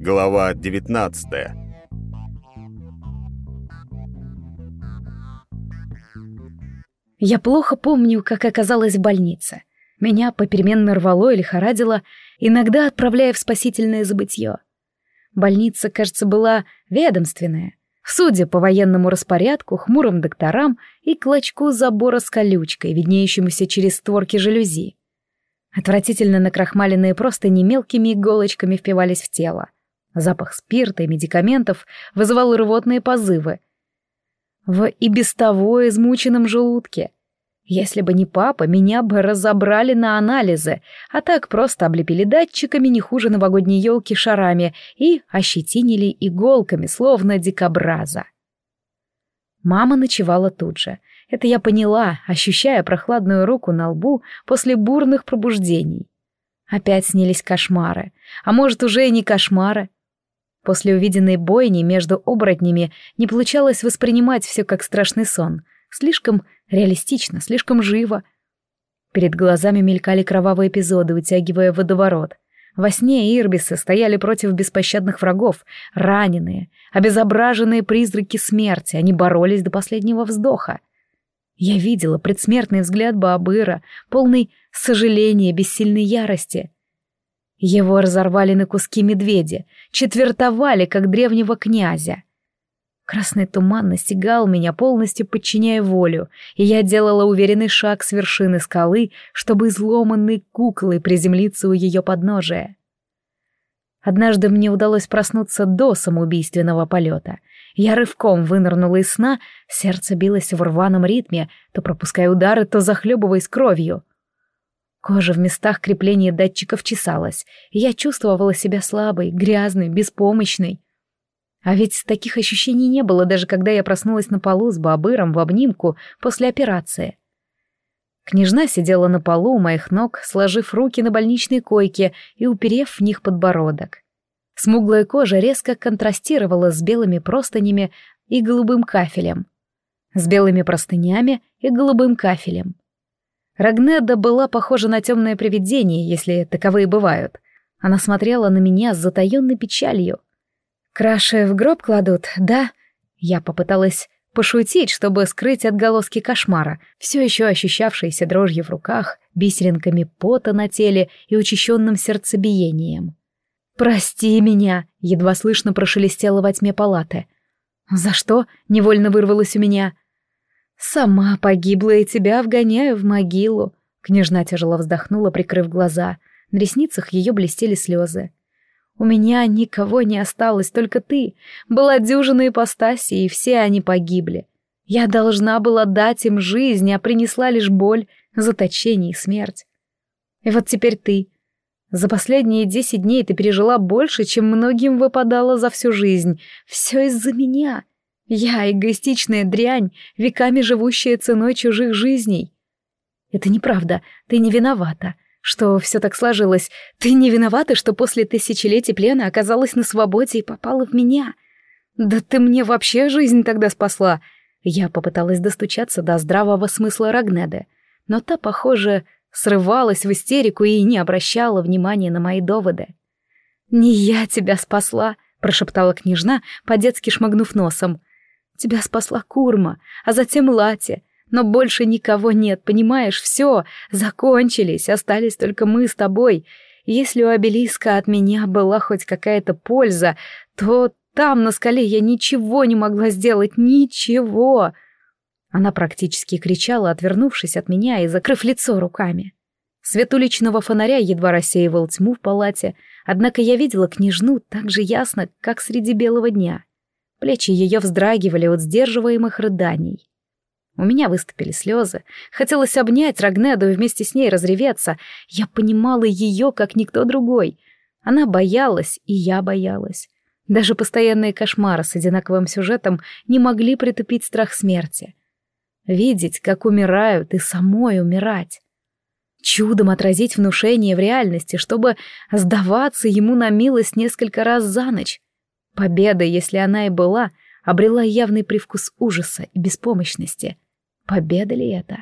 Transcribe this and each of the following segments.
Глава 19. Я плохо помню, как оказалась в больнице. Меня попеременно рвало и лихорадило, иногда отправляя в спасительное забытье. Больница, кажется, была ведомственная. Судя по военному распорядку, хмурым докторам и клочку забора с колючкой, виднеющемуся через створки жалюзи. Отвратительно накрахмаленные простыни мелкими иголочками впивались в тело. Запах спирта и медикаментов вызывал рвотные позывы. В и без того измученном желудке. Если бы не папа, меня бы разобрали на анализы, а так просто облепили датчиками не хуже новогодней елки шарами и ощетинили иголками, словно дикобраза. Мама ночевала тут же. Это я поняла, ощущая прохладную руку на лбу после бурных пробуждений. Опять снились кошмары. А может, уже и не кошмары. После увиденной бойни между оборотнями не получалось воспринимать все как страшный сон. Слишком реалистично, слишком живо. Перед глазами мелькали кровавые эпизоды, утягивая водоворот. Во сне ирбисы стояли против беспощадных врагов, раненые, обезображенные призраки смерти, они боролись до последнего вздоха. Я видела предсмертный взгляд Баабыра, полный сожаления, бессильной ярости. Его разорвали на куски медведи, четвертовали, как древнего князя. Красный туман настигал меня, полностью подчиняя волю, и я делала уверенный шаг с вершины скалы, чтобы изломанной куклой приземлиться у ее подножия. Однажды мне удалось проснуться до самоубийственного полета. Я рывком вынырнула из сна, сердце билось в рваном ритме, то пропуская удары, то захлебываясь кровью. Кожа в местах крепления датчиков чесалась, и я чувствовала себя слабой, грязной, беспомощной. А ведь таких ощущений не было, даже когда я проснулась на полу с бабыром в обнимку после операции. Княжна сидела на полу у моих ног, сложив руки на больничной койке и уперев в них подбородок. Смуглая кожа резко контрастировала с белыми простынями и голубым кафелем. С белыми простынями и голубым кафелем. Рагнеда была похожа на темное привидение, если таковые бывают. Она смотрела на меня с затаенной печалью. «Краши в гроб кладут, да?» Я попыталась пошутить, чтобы скрыть отголоски кошмара, все еще ощущавшиеся дрожью в руках, бисеринками пота на теле и учащенным сердцебиением. «Прости меня!» — едва слышно прошелестело во тьме палаты. «За что?» — невольно вырвалось у меня. «Сама погибла и тебя вгоняю в могилу», — княжна тяжело вздохнула, прикрыв глаза. На ресницах ее блестели слезы. «У меня никого не осталось, только ты. Была дюжина ипостаси, и все они погибли. Я должна была дать им жизнь, а принесла лишь боль, заточение и смерть. И вот теперь ты. За последние десять дней ты пережила больше, чем многим выпадало за всю жизнь. Все из-за меня. Я эгоистичная дрянь, веками живущая ценой чужих жизней. Это неправда, ты не виновата, что все так сложилось. Ты не виновата, что после тысячелетий плена оказалась на свободе и попала в меня. Да ты мне вообще жизнь тогда спасла. Я попыталась достучаться до здравого смысла Рагнеды, но та, похоже, срывалась в истерику и не обращала внимания на мои доводы. «Не я тебя спасла», — прошептала княжна, по-детски шмыгнув носом. Тебя спасла Курма, а затем Лати. Но больше никого нет, понимаешь? Все, закончились, остались только мы с тобой. Если у обелиска от меня была хоть какая-то польза, то там, на скале, я ничего не могла сделать, ничего. Она практически кричала, отвернувшись от меня и закрыв лицо руками. Свет уличного фонаря едва рассеивал тьму в палате, однако я видела княжну так же ясно, как среди белого дня. Плечи ее вздрагивали от сдерживаемых рыданий. У меня выступили слезы. Хотелось обнять Рагнеду и вместе с ней разреветься. Я понимала ее, как никто другой. Она боялась, и я боялась. Даже постоянные кошмары с одинаковым сюжетом не могли притупить страх смерти. Видеть, как умирают, и самой умирать. Чудом отразить внушение в реальности, чтобы сдаваться ему на милость несколько раз за ночь. Победа, если она и была, обрела явный привкус ужаса и беспомощности. Победа ли это?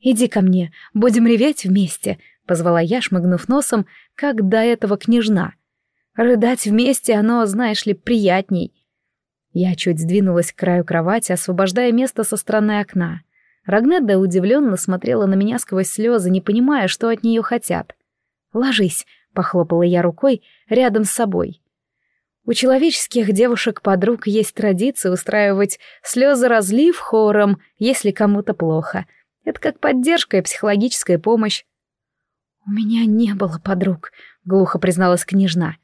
«Иди ко мне, будем реветь вместе», — позвала я, шмыгнув носом, как до этого княжна. Рыдать вместе оно, знаешь ли, приятней. Я чуть сдвинулась к краю кровати, освобождая место со стороны окна. Рагнеда удивленно смотрела на меня сквозь слезы, не понимая, что от нее хотят. «Ложись», — похлопала я рукой рядом с собой. У человеческих девушек-подруг есть традиция устраивать слезы разлив хором, если кому-то плохо. Это как поддержка и психологическая помощь. «У меня не было подруг», — глухо призналась княжна.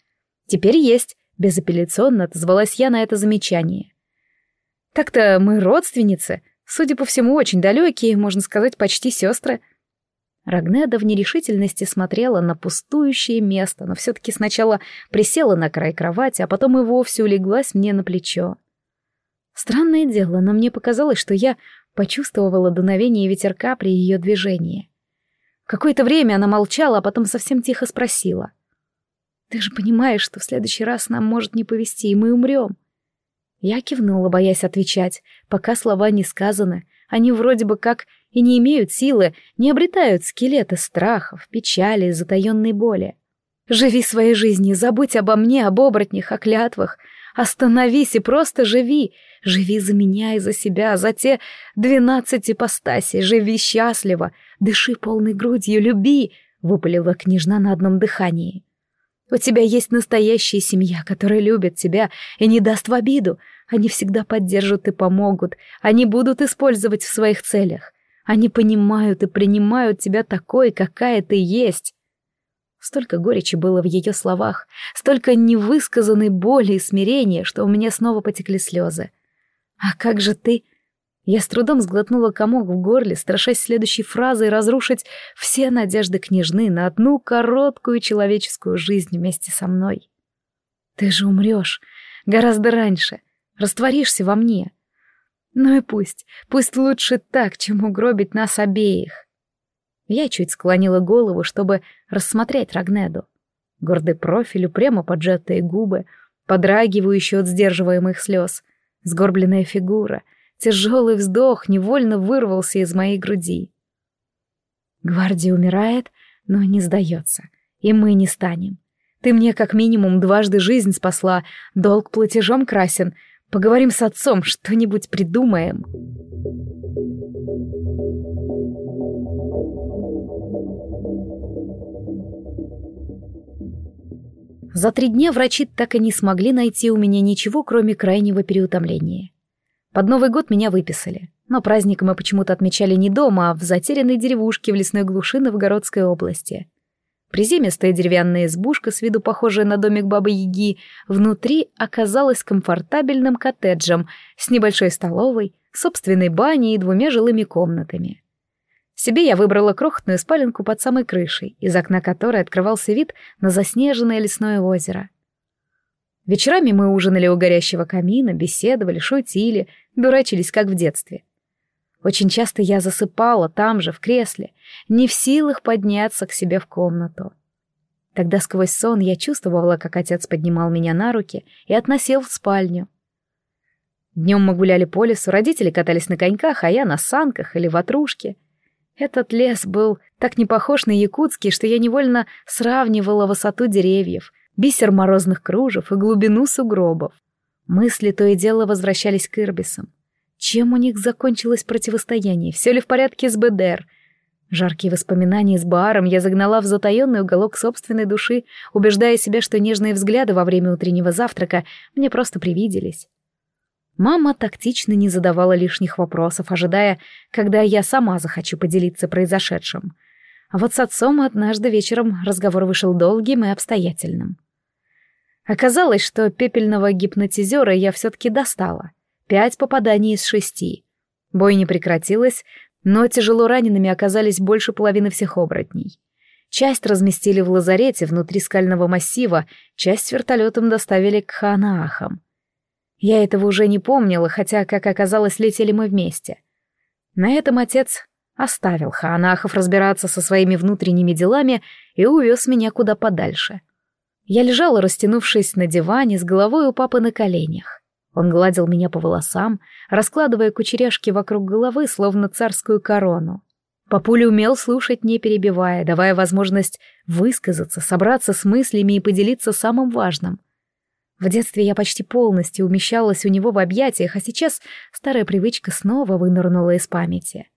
«Теперь есть», — безапелляционно отозвалась я на это замечание. «Так-то мы родственницы, судя по всему, очень далекие, можно сказать, почти сестры». Рагнеда в нерешительности смотрела на пустующее место, но все-таки сначала присела на край кровати, а потом и вовсе улеглась мне на плечо. Странное дело, но мне показалось, что я почувствовала дуновение ветерка при ее движении. Какое-то время она молчала, а потом совсем тихо спросила. «Ты же понимаешь, что в следующий раз нам может не повезти, и мы умрем?» Я кивнула, боясь отвечать, пока слова не сказаны. Они вроде бы как и не имеют силы, не обретают скелеты страхов, печали, затаенной боли. Живи своей жизнью, забудь обо мне, об оборотнях, о клятвах. Остановись и просто живи. Живи за меня и за себя, за те двенадцать ипостасей. Живи счастливо, дыши полной грудью, люби, — выпалила княжна на одном дыхании. У тебя есть настоящая семья, которая любит тебя и не даст в обиду. Они всегда поддержат и помогут. Они будут использовать в своих целях. Они понимают и принимают тебя такой, какая ты есть. Столько горечи было в ее словах, столько невысказанной боли и смирения, что у меня снова потекли слезы. «А как же ты?» Я с трудом сглотнула комок в горле, страшась следующей фразой разрушить все надежды княжны на одну короткую человеческую жизнь вместе со мной. «Ты же умрешь гораздо раньше, растворишься во мне. Ну и пусть, пусть лучше так, чем угробить нас обеих». Я чуть склонила голову, чтобы рассмотреть Рагнеду. Гордый профиль, упрямо поджатые губы, подрагивающие от сдерживаемых слез, сгорбленная фигура, тяжелый вздох невольно вырвался из моей груди. Гвардия умирает, но не сдается, и мы не станем. Ты мне как минимум дважды жизнь спасла, долг платежом красен. Поговорим с отцом, что-нибудь придумаем. За три дня врачи так и не смогли найти у меня ничего, кроме крайнего переутомления. Под Новый год меня выписали, но праздник мы почему-то отмечали не дома, а в затерянной деревушке в лесной глуши Новгородской области. Приземистая деревянная избушка, с виду похожая на домик Бабы-Яги, внутри оказалась комфортабельным коттеджем с небольшой столовой, собственной баней и двумя жилыми комнатами. Себе я выбрала крохотную спаленку под самой крышей, из окна которой открывался вид на заснеженное лесное озеро. Вечерами мы ужинали у горящего камина, беседовали, шутили, дурачились, как в детстве. Очень часто я засыпала там же, в кресле, не в силах подняться к себе в комнату. Тогда сквозь сон я чувствовала, как отец поднимал меня на руки и относил в спальню. Днем мы гуляли по лесу, родители катались на коньках, а я на санках или ватрушке — этот лес был так не похож на якутский, что я невольно сравнивала высоту деревьев, бисер морозных кружев и глубину сугробов. Мысли то и дело возвращались к Ирбисам. Чем у них закончилось противостояние? Все ли в порядке с БДР? Жаркие воспоминания с Бааром я загнала в затаенный уголок собственной души, убеждая себя, что нежные взгляды во время утреннего завтрака мне просто привиделись. Мама тактично не задавала лишних вопросов, ожидая, когда я сама захочу поделиться произошедшим. А вот с отцом однажды вечером разговор вышел долгим и обстоятельным. Оказалось, что пепельного гипнотизера я все-таки достала. Пять попаданий из шести. Бой не прекратилась, но тяжело ранеными оказались больше половины всех оборотней. Часть разместили в лазарете внутри скального массива, часть вертолетом доставили к Ханаахам. Я этого уже не помнила, хотя, как оказалось, летели мы вместе. На этом отец оставил Хаанахов разбираться со своими внутренними делами и увез меня куда подальше. Я лежала, растянувшись на диване, с головой у папы на коленях. Он гладил меня по волосам, раскладывая кучеряшки вокруг головы, словно царскую корону. Папуля умел слушать, не перебивая, давая возможность высказаться, собраться с мыслями и поделиться самым важным. В детстве я почти полностью умещалась у него в объятиях, а сейчас старая привычка снова вынырнула из памяти.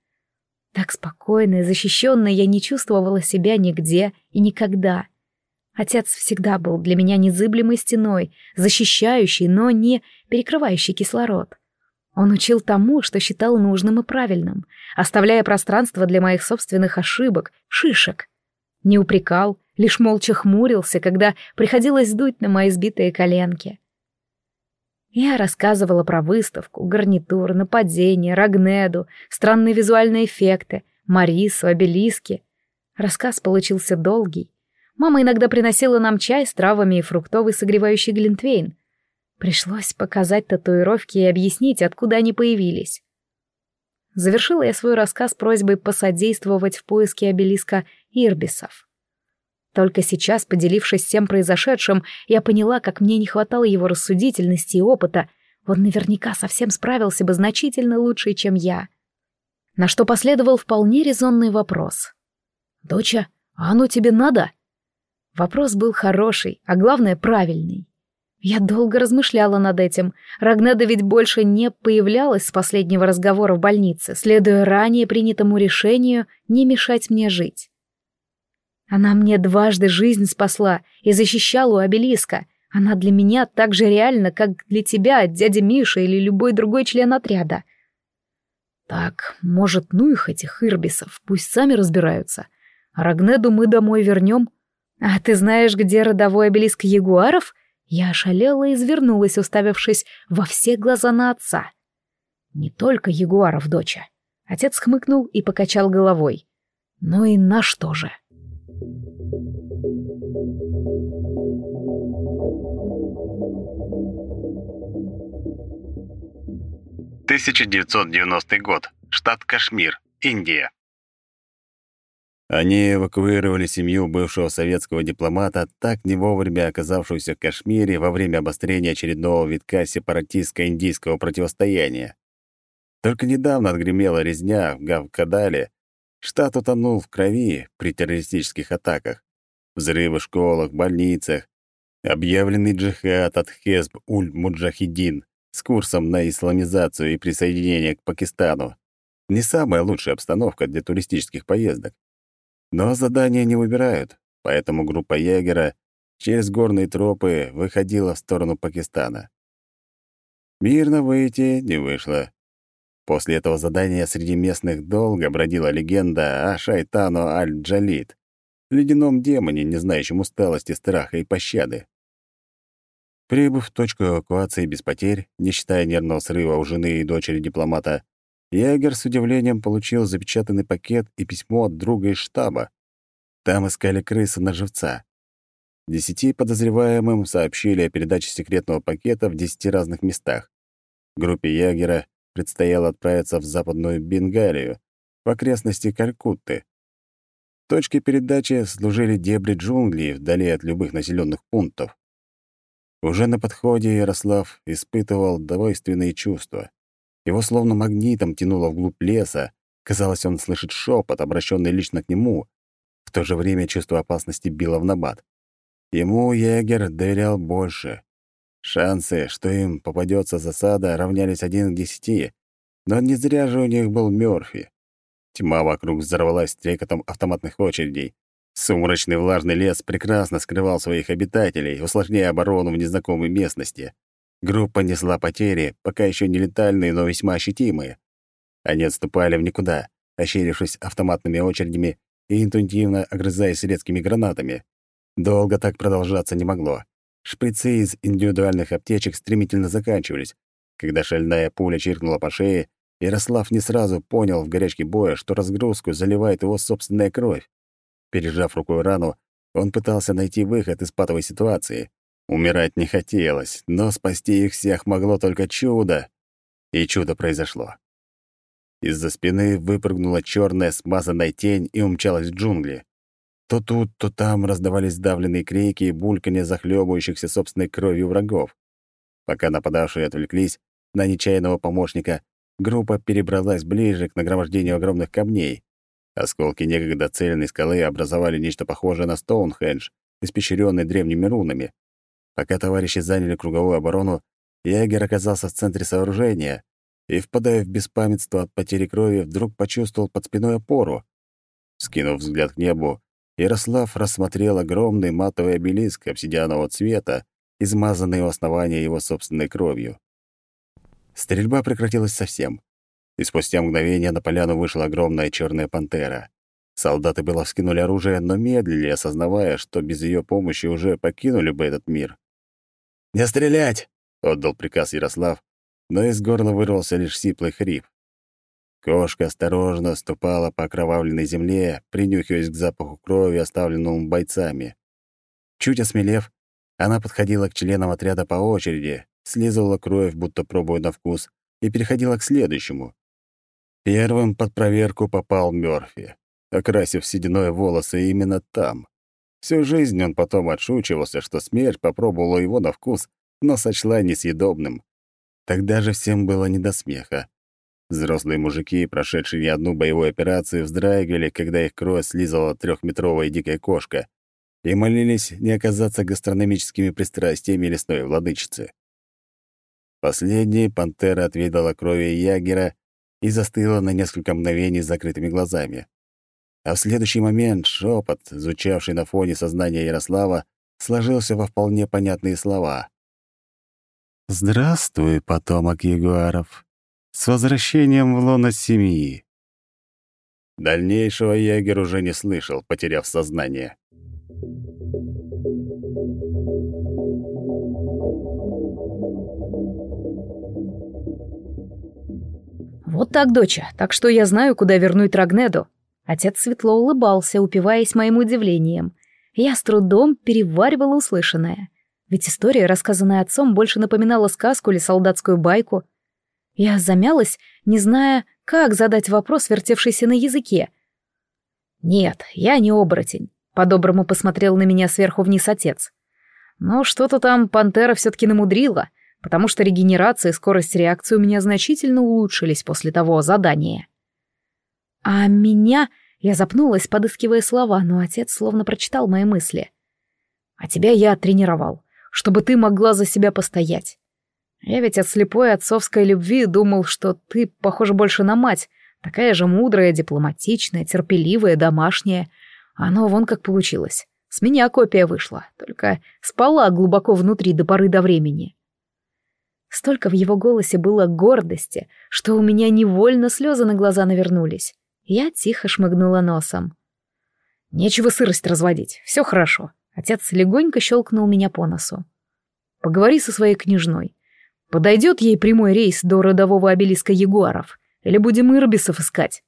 Так спокойно и защищенно я не чувствовала себя нигде и никогда. Отец всегда был для меня незыблемой стеной, защищающей, но не перекрывающей кислород. Он учил тому, что считал нужным и правильным, оставляя пространство для моих собственных ошибок, шишек. Не упрекал, лишь молча хмурился, когда приходилось дуть на мои сбитые коленки. Я рассказывала про выставку, гарнитур, нападение, Рагнеду, странные визуальные эффекты, Марису, обелиски. Рассказ получился долгий. Мама иногда приносила нам чай с травами и фруктовый согревающий глинтвейн. Пришлось показать татуировки и объяснить, откуда они появились. Завершила я свой рассказ просьбой посодействовать в поиске обелиска Ирбисов. Только сейчас, поделившись всем произошедшим, я поняла, как мне не хватало его рассудительности и опыта. Он наверняка совсем справился бы значительно лучше, чем я. На что последовал вполне резонный вопрос. «Доча, а оно тебе надо?» Вопрос был хороший, а главное, правильный. Я долго размышляла над этим. Рагнеда ведь больше не появлялась с последнего разговора в больнице, следуя ранее принятому решению не мешать мне жить. Она мне дважды жизнь спасла и защищала у обелиска. Она для меня так же реальна, как для тебя, дядя Миша или любой другой член отряда. Так, может, ну их этих ирбисов, пусть сами разбираются. А Рагнеду мы домой вернем. А ты знаешь, где родовой обелиск ягуаров? Я ошалела и извернулась, уставившись во все глаза на отца. Не только ягуаров, доча. Отец хмыкнул и покачал головой. Ну и на что же? — 1990 год. Штат Кашмир, Индия. Они эвакуировали семью бывшего советского дипломата, так не вовремя оказавшуюся в Кашмире во время обострения очередного витка сепаратистско-индийского противостояния. Только недавно отгремела резня в Гавкадале. Штат утонул в крови при террористических атаках. Взрывы в школах, больницах, объявленный джихад от Хезб-уль-Муджахидин с курсом на исламизацию и присоединение к Пакистану. Не самая лучшая обстановка для туристических поездок. Но задания не выбирают, поэтому группа егера через горные тропы выходила в сторону Пакистана. Мирно выйти не вышло. После этого задания среди местных долго бродила легенда о Шайтану Аль-Джалид, ледяном демоне, не знающем усталости, страха и пощады. Прибыв в точку эвакуации без потерь, не считая нервного срыва у жены и дочери дипломата, Ягер с удивлением получил запечатанный пакет и письмо от друга из штаба. Там искали крысы на живца. Десяти подозреваемым сообщили о передаче секретного пакета в десяти разных местах. Группе Ягера предстояло отправиться в западную Бенгалию, в окрестности Калькутты. Точкой передачи служили дебри джунглей вдали от любых населенных пунктов. Уже на подходе Ярослав испытывал двойственные чувства. Его словно магнитом тянуло вглубь леса. Казалось, он слышит шепот, обращенный лично к нему. В то же время чувство опасности било в набат. Ему егер доверял больше. Шансы, что им попадется засада, равнялись один к десяти. Но не зря же у них был Мёрфи. Тьма вокруг взорвалась трекотом автоматных очередей. Сумрачный влажный лес прекрасно скрывал своих обитателей, усложняя оборону в незнакомой местности. Группа несла потери, пока еще не летальные, но весьма ощутимые. Они отступали в никуда, ощерившись автоматными очередями и интуитивно огрызаясь редкими гранатами. Долго так продолжаться не могло. Шприцы из индивидуальных аптечек стремительно заканчивались. Когда шальная пуля чиркнула по шее, Ярослав не сразу понял в горячке боя, что разгрузку заливает его собственная кровь. Пережав рукой рану, он пытался найти выход из патовой ситуации. Умирать не хотелось, но спасти их всех могло только чудо. И чудо произошло. Из-за спины выпрыгнула черная смазанная тень и умчалась в джунгли. То тут, то там раздавались сдавленные крики и бульканье захлебывающихся собственной кровью врагов. Пока нападавшие отвлеклись на нечаянного помощника, группа перебралась ближе к нагромождению огромных камней. Осколки некогда цельной скалы образовали нечто похожее на Стоунхендж, испещрённый древними рунами. Пока товарищи заняли круговую оборону, ягер оказался в центре сооружения и, впадая в беспамятство от потери крови, вдруг почувствовал под спиной опору. Скинув взгляд к небу, Ярослав рассмотрел огромный матовый обелиск обсидианового цвета, измазанный у основания его собственной кровью. Стрельба прекратилась совсем, и спустя мгновение на поляну вышла огромная черная пантера. Солдаты было вскинули оружие, но медлили, осознавая, что без ее помощи уже покинули бы этот мир. «Не стрелять!» — отдал приказ Ярослав, но из горла вырвался лишь сиплый хрип. Кошка осторожно ступала по окровавленной земле, принюхиваясь к запаху крови, оставленному бойцами. Чуть осмелев, она подходила к членам отряда по очереди, слизывала кровь, будто пробуя на вкус, и переходила к следующему. Первым под проверку попал Мёрфи, окрасив сединой волосы именно там. Всю жизнь он потом отшучивался, что смерть попробовала его на вкус, но сочла несъедобным. Тогда же всем было не до смеха. Взрослые мужики, прошедшие не одну боевую операцию, вздрагивали, когда их кровь слизала трехметровая дикая кошка, и молились не оказаться гастрономическими пристрастиями лесной владычицы. Последней пантера отведала крови ягера и застыла на несколько мгновений с закрытыми глазами. А в следующий момент шепот, звучавший на фоне сознания Ярослава, сложился во вполне понятные слова. «Здравствуй, потомок ягуаров!» С возвращением в лоно семьи. Дальнейшего ягер уже не слышал, потеряв сознание. «Вот так, доча, так что я знаю, куда вернуть Рагнеду». Отец светло улыбался, упиваясь моим удивлением. Я с трудом переваривала услышанное. Ведь история, рассказанная отцом, больше напоминала сказку или солдатскую байку — я замялась, не зная, как задать вопрос, вертевшийся на языке. «Нет, я не оборотень», — по-доброму посмотрел на меня сверху вниз отец. «Но что-то там пантера все-таки намудрила, потому что регенерация и скорость реакции у меня значительно улучшились после того задания». «А меня...» — я запнулась, подыскивая слова, но отец словно прочитал мои мысли. «А тебя я тренировал, чтобы ты могла за себя постоять. Я ведь от слепой отцовской любви думал, что ты похожа больше на мать, такая же мудрая, дипломатичная, терпеливая, домашняя. Оно вон как получилось. С меня копия вышла, только спала глубоко внутри до поры до времени. Столько в его голосе было гордости, что у меня невольно слезы на глаза навернулись. Я тихо шмыгнула носом. Нечего сырость разводить, все хорошо. Отец легонько щелкнул меня по носу. Поговори со своей княжной. Подойдет ей прямой рейс до родового обелиска ягуаров? Или будем ирбисов искать?